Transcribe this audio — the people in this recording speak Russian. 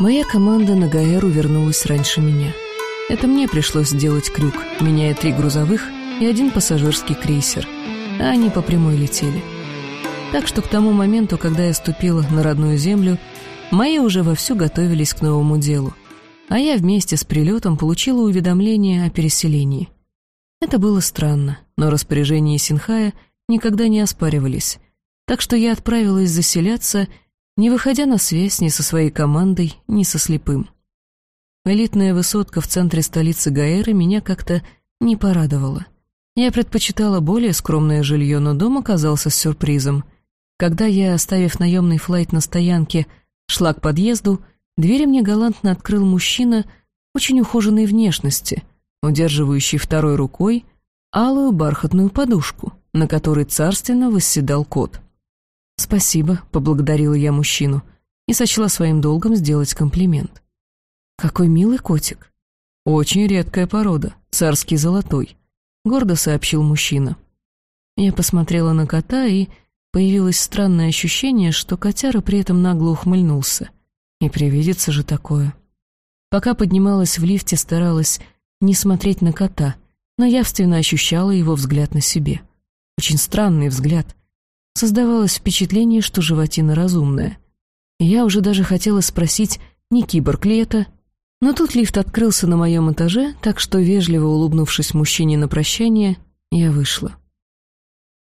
Моя команда на Гаэру вернулась раньше меня. Это мне пришлось сделать крюк, меняя три грузовых и один пассажирский крейсер, а они по прямой летели. Так что к тому моменту, когда я ступила на родную землю, мои уже вовсю готовились к новому делу, а я вместе с прилетом получила уведомление о переселении. Это было странно, но распоряжения Синхая никогда не оспаривались, так что я отправилась заселяться не выходя на связь ни со своей командой, ни со слепым. Элитная высотка в центре столицы Гаэры меня как-то не порадовала. Я предпочитала более скромное жилье, но дом оказался сюрпризом. Когда я, оставив наемный флайт на стоянке, шла к подъезду, двери мне галантно открыл мужчина очень ухоженной внешности, удерживающий второй рукой алую бархатную подушку, на которой царственно восседал кот. «Спасибо», — поблагодарила я мужчину и сочла своим долгом сделать комплимент. «Какой милый котик!» «Очень редкая порода, царский золотой», — гордо сообщил мужчина. Я посмотрела на кота, и появилось странное ощущение, что котяра при этом нагло ухмыльнулся. И привидится же такое. Пока поднималась в лифте, старалась не смотреть на кота, но явственно ощущала его взгляд на себе. Очень странный взгляд, Создавалось впечатление, что животина разумная. Я уже даже хотела спросить, не киборг ли это, но тут лифт открылся на моем этаже, так что, вежливо улыбнувшись мужчине на прощание, я вышла.